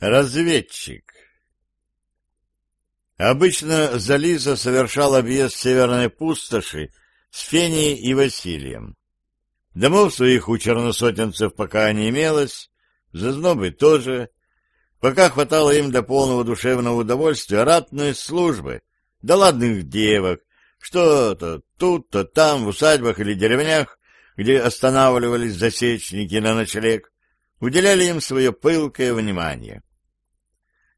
Разведчик Обычно Зализа совершал объезд северной пустоши с Феней и Василием. Домов своих у черносотенцев пока не имелось, зазнобы тоже. Пока хватало им до полного душевного удовольствия ратной службы, до ладных девок, что-то тут-то там, в усадьбах или деревнях, где останавливались засечники на ночлег, уделяли им свое пылкое внимание.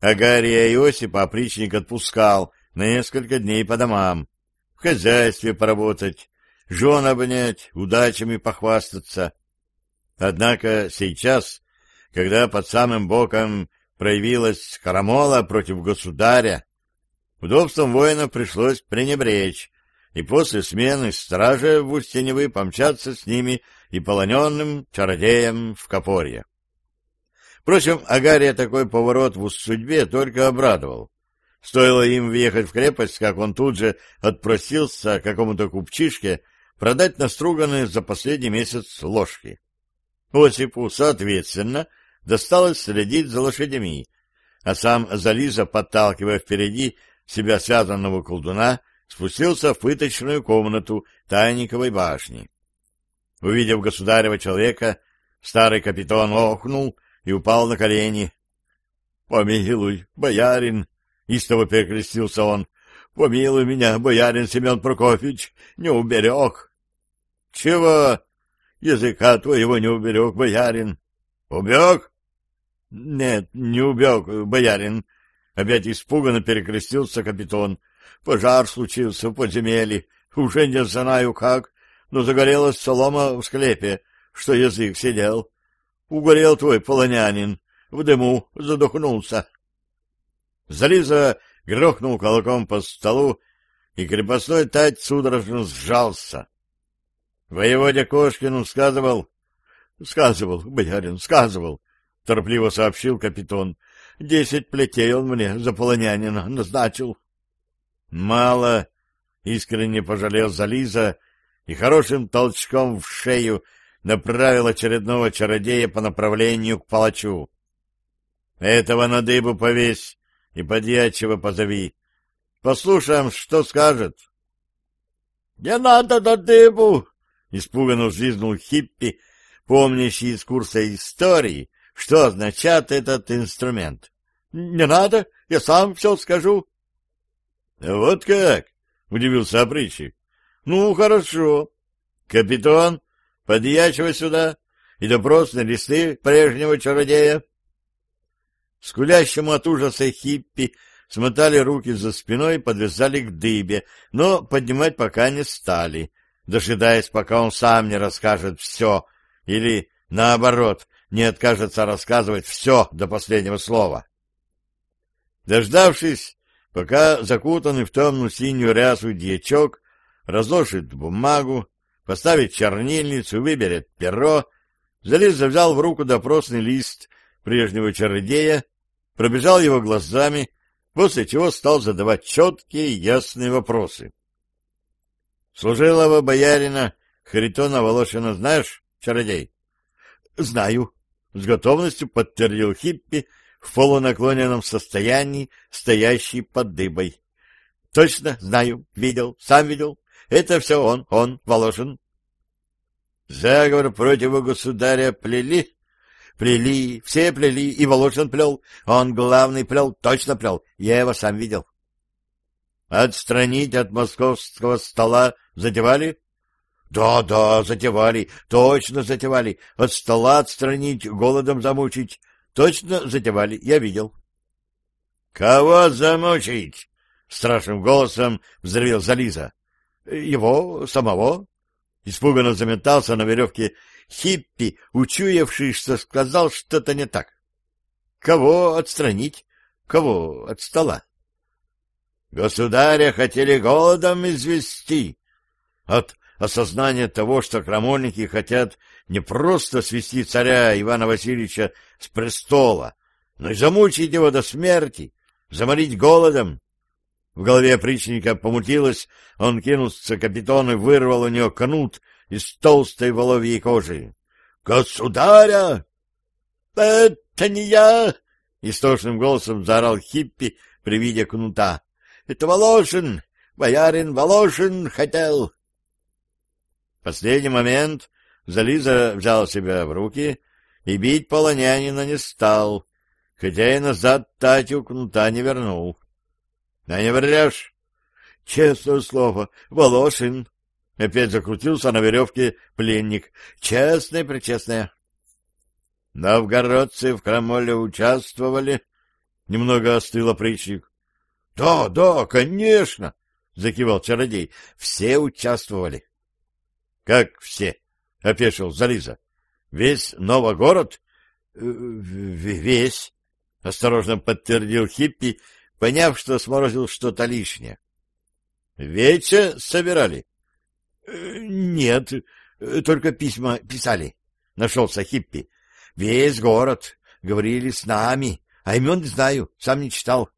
Агария Иосипа опричник отпускал на несколько дней по домам, в хозяйстве поработать, жен обнять, удачами похвастаться. Однако сейчас, когда под самым боком проявилась карамола против государя, удобством воинов пришлось пренебречь, и после смены стража в Устеневы помчаться с ними и полоненным чародеем в Копорье. Впрочем, Агария такой поворот в судьбе только обрадовал. Стоило им въехать в крепость, как он тут же отпросился какому-то купчишке продать наструганные за последний месяц ложки. Осипу, соответственно, досталось следить за лошадями, а сам Зализа, подталкивая впереди себя связанного колдуна, спустился в пыточную комнату Тайниковой башни. Увидев государева человека, старый капитан охнул и упал на колени. — Помилуй, боярин! — истово перекрестился он. — Помилуй меня, боярин Семен Прокофьевич, не уберег. — Чего? Языка твоего не уберег, боярин. — Убег? — Нет, не убег, боярин. Опять испуганно перекрестился капитан. Пожар случился в подземелье. Уже не знаю как, но загорелась солома в склепе, что язык сидел. Угорел твой полонянин, в дыму задохнулся. Зализа грохнул кулаком по столу, и крепостной тать судорожно сжался. Воеводя Кошкину сказывал... — Сказывал, боярин, сказывал, — торопливо сообщил капитан. — Десять плетей он мне за полонянина назначил. — Мало, — искренне пожалел Зализа и хорошим толчком в шею направил очередного чародея по направлению к палачу. Этого на дыбу повесь и подьячего позови. Послушаем, что скажет. — Не надо на дыбу! — испуганно взвизгнул Хиппи, помнящий из курса истории, что означает этот инструмент. — Не надо, я сам все скажу. — Вот как? — удивился опричник. — Ну, хорошо. Капитан Подьячего сюда и допросные листы прежнего чародея. Скулящему от ужаса хиппи смотали руки за спиной и подвязали к дыбе, но поднимать пока не стали, дожидаясь, пока он сам не расскажет все, или, наоборот, не откажется рассказывать все до последнего слова. Дождавшись, пока закутанный в темную синюю рясу дьячок разложит бумагу, поставит чернильницу, выберет перо, Залеза взял в руку допросный лист прежнего чародея, пробежал его глазами, после чего стал задавать четкие ясные вопросы. — Служилого боярина Харитона Волошина знаешь, чародей? — Знаю, — с готовностью подтвердил Хиппи в полунаклоненном состоянии, стоящий под дыбой. — Точно знаю, видел, сам видел. Это все он, он, Волошин. Заговор против государя плели? Плели, все плели, и Волошин плел. Он главный плел, точно плел, я его сам видел. Отстранить от московского стола затевали? Да, да, затевали, точно затевали. От стола отстранить, голодом замучить. Точно затевали, я видел. Кого замучить? Страшным голосом взревел Зализа. Его самого? Испуганно заметался на веревке хиппи, учуявший, что сказал что-то не так. Кого отстранить? Кого от стола? Государя хотели голодом извести. От осознания того, что крамольники хотят не просто свести царя Ивана Васильевича с престола, но и замучить его до смерти, заморить голодом, в голове опричника помутилось, он кинулся к капитану и вырвал у него канут из толстой воловьей кожи. «Государя!» «Это не я!» — истошным голосом заорал Хиппи при виде кнута. — Это Волошин! Боярин Волошин хотел! В последний момент Зализа взял себя в руки и бить полонянина не стал, хотя и назад Татью кнута не вернул. — Да не врешь? — Честное слово, Волошин! Опять закрутился на веревке пленник. — Честное-пречестное. — Новгородцы в крамоле участвовали? — немного остыл опричник. — Да, да, конечно! — закивал чародей. — Все участвовали. — Как все? — опешил Зализа. — Весь Новогород? Э, — Весь, — осторожно подтвердил Хиппи, поняв, что сморозил что-то лишнее. — Вече собирали? — Нет, только письма писали, — нашелся Хиппи. — Весь город. Говорили с нами. А имен не знаю, сам не читал.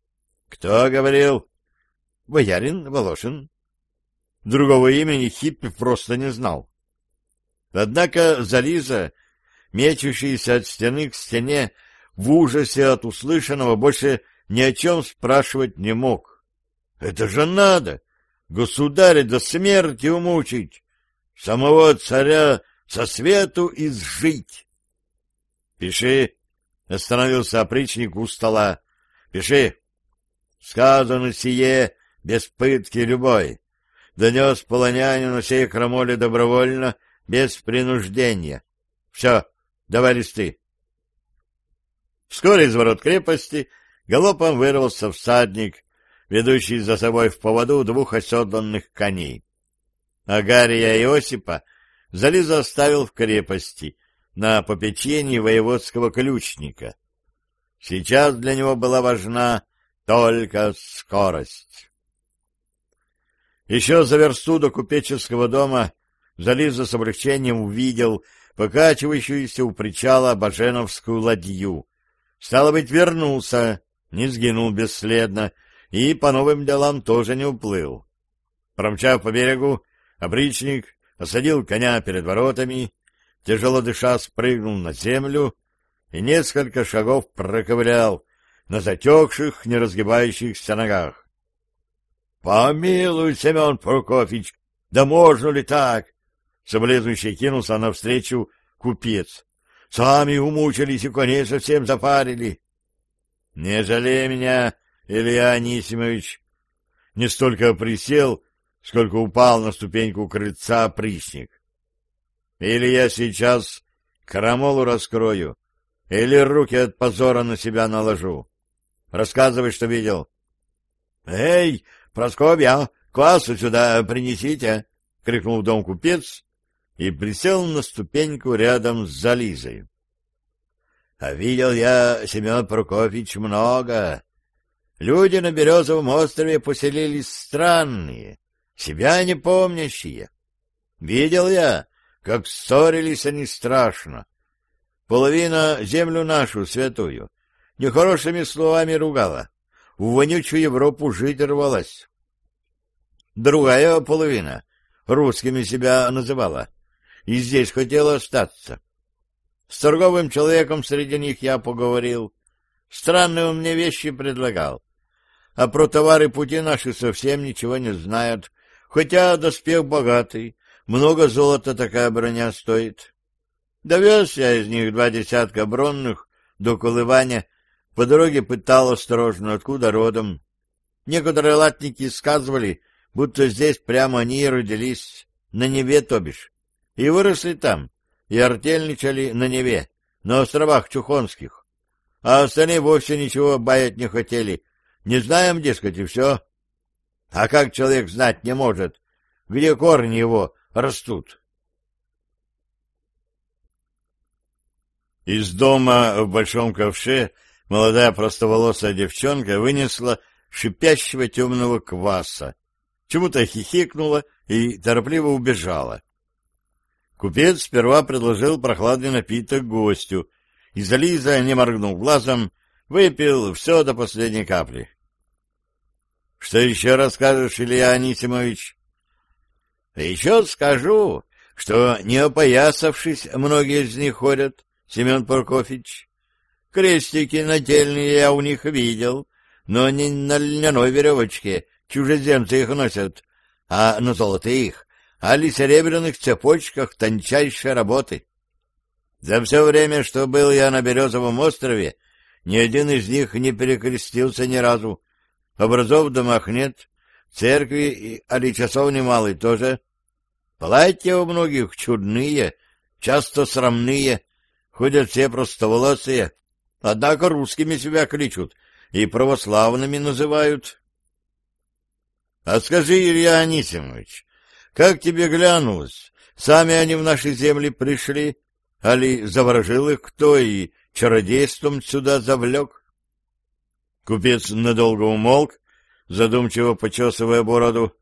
— Кто говорил? — Боярин Волошин. Другого имени Хиппи просто не знал. Однако Зализа, мечущийся от стены к стене, в ужасе от услышанного больше ни о чем спрашивать не мог. Это же надо! Государя до смерти умучить, самого царя со свету изжить. — Пиши, — остановился опричник у стола. — Пиши. Сказано сие без пытки любой. Донес полонянину сей крамоле добровольно — без принуждения. Все, давай листы. Вскоре из ворот крепости галопом вырвался всадник, ведущий за собой в поводу двух оседланных коней. Агария и Осипа Зализа оставил в крепости на попечении воеводского ключника. Сейчас для него была важна только скорость. Еще за версту до купеческого дома Зализа с облегчением увидел покачивающуюся у причала баженовскую ладью. Стало быть, вернулся, не сгинул бесследно и по новым делам тоже не уплыл. Промчав по берегу, опричник осадил коня перед воротами, тяжело дыша спрыгнул на землю и несколько шагов проковырял на затекших, не разгибающихся ногах. — Помилуй, Семен Прокофьевич, да можно ли так? Соболезнующий кинулся навстречу купец. Сами умучились и коней совсем запарили. — Не жалей меня, Илья Анисимович. Не столько присел, сколько упал на ступеньку крыльца присник. Или я сейчас крамолу раскрою, или руки от позора на себя наложу. Рассказывай, что видел. — Эй, Просковья, квасу сюда принесите! — крикнул в дом купец и присел на ступеньку рядом с Зализой. — А видел я, Семен Прокофьевич, много. Люди на Березовом острове поселились странные, себя не помнящие. Видел я, как ссорились они страшно. Половина землю нашу, святую, нехорошими словами ругала, в вонючую Европу жить рвалась. Другая половина русскими себя называла — и здесь хотел остаться. С торговым человеком среди них я поговорил. Странные он мне вещи предлагал. А про товары пути наши совсем ничего не знают, хотя доспех богатый, много золота такая броня стоит. Довез я из них два десятка бронных до колывания, по дороге пытал осторожно, откуда родом. Некоторые латники сказывали, будто здесь прямо они и родились, на Неве, то бишь и выросли там, и артельничали на Неве, на островах Чухонских. А остальные вовсе ничего баят не хотели. Не знаем, дескать, и все. А как человек знать не может, где корни его растут? Из дома в Большом Ковше молодая простоволосая девчонка вынесла шипящего темного кваса, чему-то хихикнула и торопливо убежала. Купец сперва предложил прохладный напиток гостю, и Зализа, не моргнув глазом, выпил все до последней капли. — Что еще расскажешь, Илья Анисимович? — Еще скажу, что, не опоясавшись, многие из них ходят, Семен Прокофьевич. Крестики нательные я у них видел, но не на льняной веревочке, чужеземцы их носят, а на золотых, али серебряных цепочках тончайшей работы. За все время, что был я на Березовом острове, ни один из них не перекрестился ни разу. Образов в домах нет, церкви, али часовни малой тоже. Платья у многих чудные, часто срамные, ходят все простоволосые, однако русскими себя кличут и православными называют. — А скажи, Илья Анисимович, как тебе глянулось? Сами они в наши земли пришли, али заворожил их кто и чародейством сюда завлек? Купец надолго умолк, задумчиво почесывая бороду,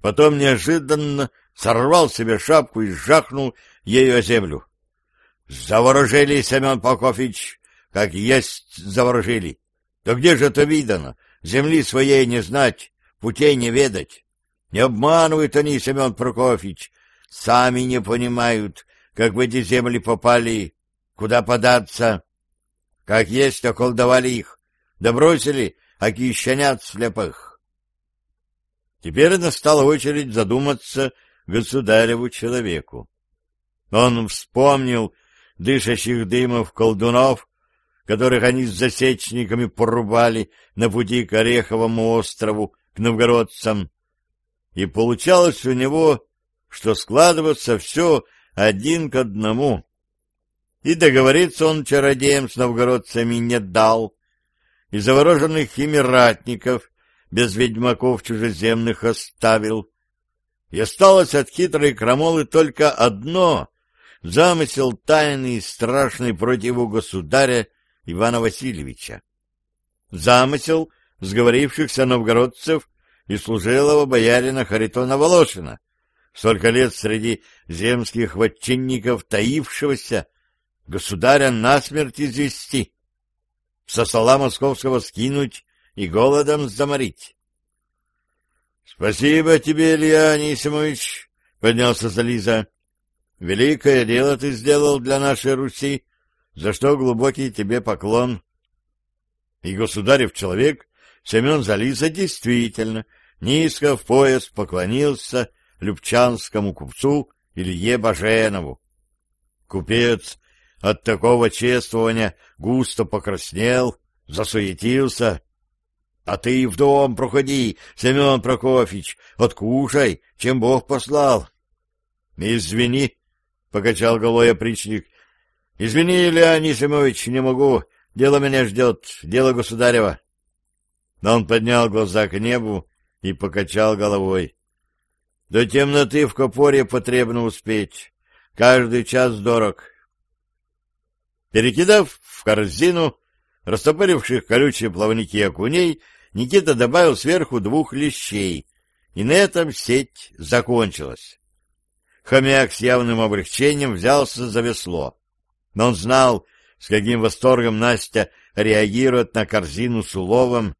потом неожиданно сорвал себе шапку и жахнул ею о землю. — Заворожили, Семен Прокофьевич, как есть заворожили. Да где же это видано? Земли своей не знать, путей не ведать. Не обманывают они, Семен Прокофьевич, сами не понимают, как в эти земли попали, куда податься. Как есть, околдовали их, да бросили, аки щенят слепых. Теперь настала очередь задуматься государеву человеку. Он вспомнил дышащих дымов колдунов, которых они с засечниками порубали на пути к Ореховому острову, к новгородцам, и получалось у него, что складываться все один к одному. И договориться он чародеям с новгородцами не дал, и завороженных ими ратников без ведьмаков чужеземных оставил. И осталось от хитрой крамолы только одно — замысел тайный и страшный против его государя Ивана Васильевича. Замысел сговорившихся новгородцев и служилого боярина Харитона Волошина, столько лет среди земских вотчинников таившегося, государя насмерть извести, со стола московского скинуть и голодом заморить. — Спасибо тебе, Илья Анисимович, — поднялся Зализа. — Великое дело ты сделал для нашей Руси, за что глубокий тебе поклон. И государев человек Семен Зализа действительно низко в пояс поклонился любчанскому купцу Илье Баженову. Купец от такого чествования густо покраснел, засуетился. — А ты в дом проходи, Семен Прокофьевич, откушай, чем Бог послал. — Извини, — покачал головой опричник. — Извини, Илья Анисимович, не могу, дело меня ждет, дело государева. Но он поднял глаза к небу и покачал головой. До темноты в Копоре потребно успеть. Каждый час дорог. Перекидав в корзину растопыривших колючие плавники окуней, Никита добавил сверху двух лещей, и на этом сеть закончилась. Хомяк с явным облегчением взялся за весло. Но он знал, с каким восторгом Настя реагирует на корзину с уловом,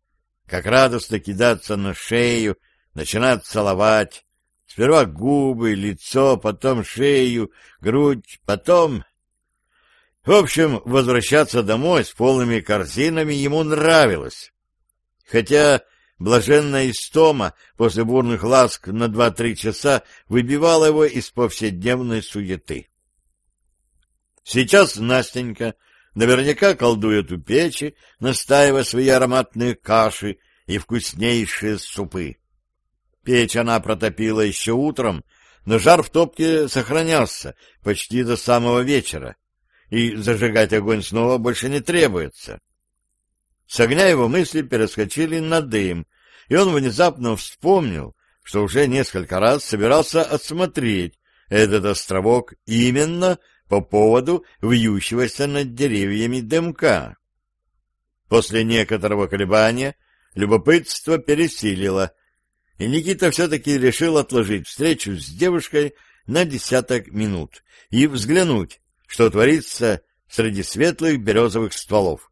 как радостно кидаться на шею, начинать целовать. Сперва губы, лицо, потом шею, грудь, потом... В общем, возвращаться домой с полными корзинами ему нравилось. Хотя блаженная истома после бурных ласк на два-три часа выбивала его из повседневной суеты. Сейчас Настенька Наверняка колдует у печи, настаивая свои ароматные каши и вкуснейшие супы. Печь она протопила еще утром, но жар в топке сохранялся почти до самого вечера, и зажигать огонь снова больше не требуется. С огня его мысли перескочили на дым, и он внезапно вспомнил, что уже несколько раз собирался осмотреть этот островок именно по поводу вьющегося над деревьями дымка. После некоторого колебания любопытство пересилило, и Никита все-таки решил отложить встречу с девушкой на десяток минут и взглянуть, что творится среди светлых березовых стволов.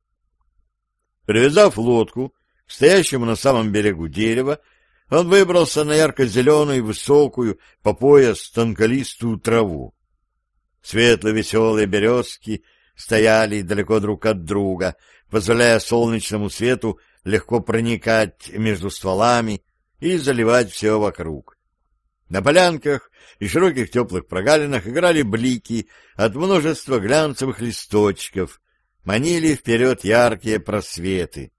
Привязав лодку к стоящему на самом берегу дерева, он выбрался на ярко-зеленую, высокую, по пояс тонколистую траву. Светло-веселые березки стояли далеко друг от друга, позволяя солнечному свету легко проникать между стволами и заливать все вокруг. На полянках и широких теплых прогалинах играли блики от множества глянцевых листочков, манили вперед яркие просветы.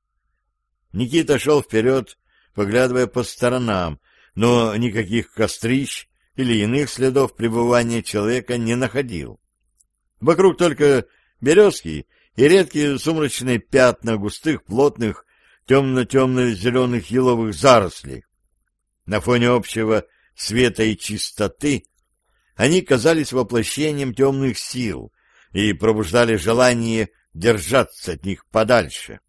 Никита шел вперед, поглядывая по сторонам, но никаких кострищ или иных следов пребывания человека не находил. Вокруг только березки и редкие сумрачные пятна густых, плотных, темно-темно-зеленых еловых зарослей. На фоне общего света и чистоты они казались воплощением темных сил и пробуждали желание держаться от них подальше.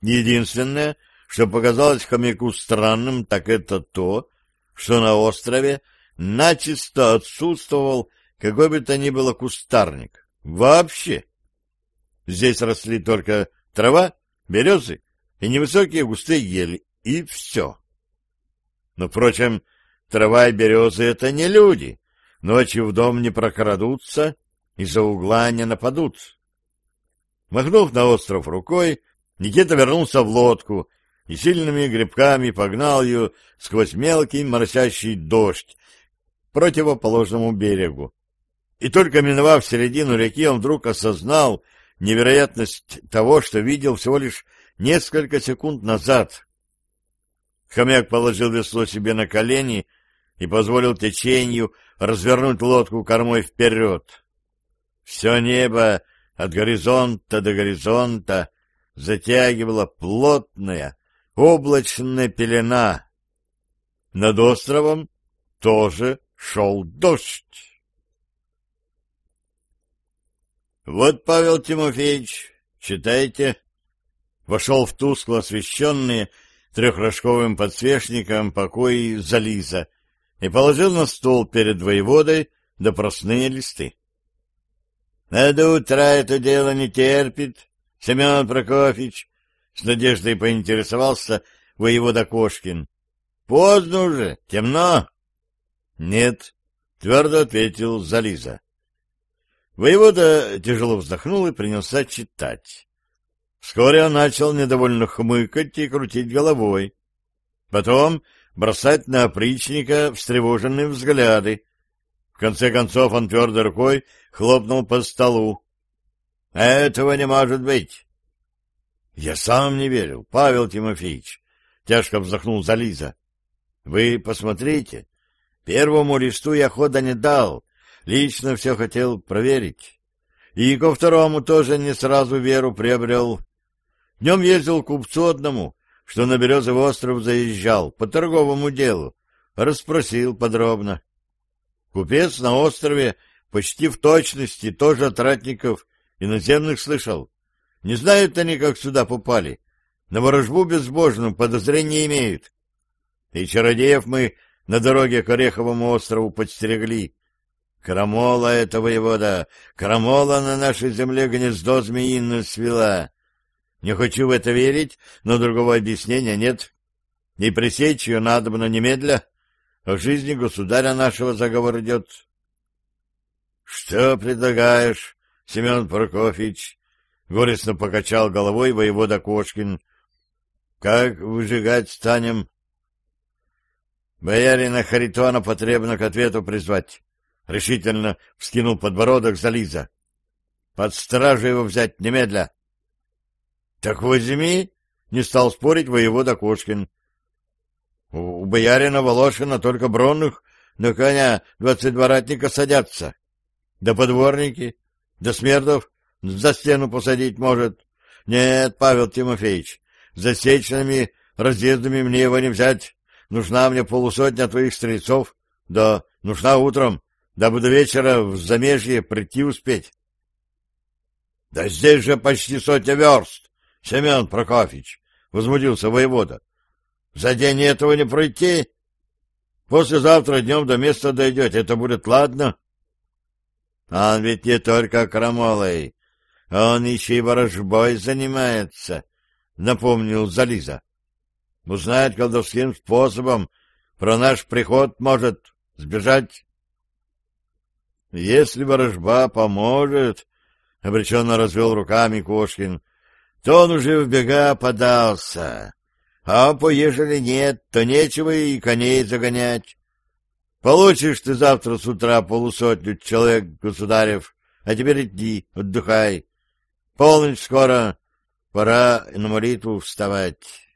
Единственное, что показалось хомяку странным, так это то, что на острове начисто отсутствовал какой бы то ни было кустарник. Вообще. Здесь росли только трава, березы и невысокие густые ели, и все. Но, впрочем, трава и березы — это не люди. Ночью в дом не прокрадутся, и за угла не нападут. Махнув на остров рукой, Никита вернулся в лодку и сильными грибками погнал ее сквозь мелкий моросящий дождь к противоположному берегу. И только миновав середину реки, он вдруг осознал невероятность того, что видел всего лишь несколько секунд назад. Хомяк положил весло себе на колени и позволил течению развернуть лодку кормой вперед. Все небо от горизонта до горизонта затягивала плотная облачная пелена. Над островом тоже шел дождь. Вот Павел Тимофеевич, читайте. Вошел в тускло освещенные трехрожковым подсвечником покои Зализа и положил на стол перед воеводой допросные листы. — А до утра это дело не терпит, Семен Прокофьевич, — с надеждой поинтересовался воевода Кошкин. — Поздно уже, темно. — Нет, — твердо ответил Зализа. Воевода тяжело вздохнул и принялся читать. Вскоре он начал недовольно хмыкать и крутить головой. Потом бросать на опричника встревоженные взгляды. В конце концов он твердой рукой хлопнул по столу. Этого не может быть. Я сам не верил, Павел Тимофеевич, тяжко вздохнул Зализа. Вы посмотрите, первому листу я хода не дал, лично все хотел проверить. И ко второму тоже не сразу веру приобрел. Днем ездил к купцу одному, что на Березовый остров заезжал, по торговому делу, расспросил подробно. Купец на острове почти в точности тоже от ратников Иноземных слышал. Не знают они, как сюда попали. На ворожбу безбожную подозрения имеют. И чародеев мы на дороге к Ореховому острову подстерегли. Крамола это воевода, крамола на нашей земле гнездо змеиное свела. Не хочу в это верить, но другого объяснения нет. И пресечь ее надо бы немедля. О жизни государя нашего заговор идет. — Что предлагаешь? Семен Прокофьевич, — горестно покачал головой воевода Кошкин. — Как выжигать станем? — Боярина Харитона потребно к ответу призвать. Решительно вскинул подбородок Зализа. — Под стражу его взять немедля. — Так возьми, — не стал спорить воевода Кошкин. — У боярина Волошина только бронных на коня двадцать два садятся. Да подворники, да Смердов за стену посадить может. Нет, Павел Тимофеевич, засечными разъездами мне его не взять. Нужна мне полусотня твоих стрельцов. Да, нужна утром, дабы до вечера в замежье прийти успеть. — Да здесь же почти сотня верст, Семен Прокофьевич, — возмутился воевода. — За день этого не пройти. Послезавтра днем до места дойдете, это будет ладно. — он ведь не только крамолой, он еще и ворожбой занимается, — напомнил Зализа. Узнает колдовским способом, про наш приход может сбежать. Если ворожба поможет, — обреченно развел руками Кошкин, — то он уже в бега подался. А поежели нет, то нечего и коней загонять. Получишь ты завтра с утра полусотню человек, государев, а теперь иди, отдыхай. Полночь скоро, пора на молитву вставать.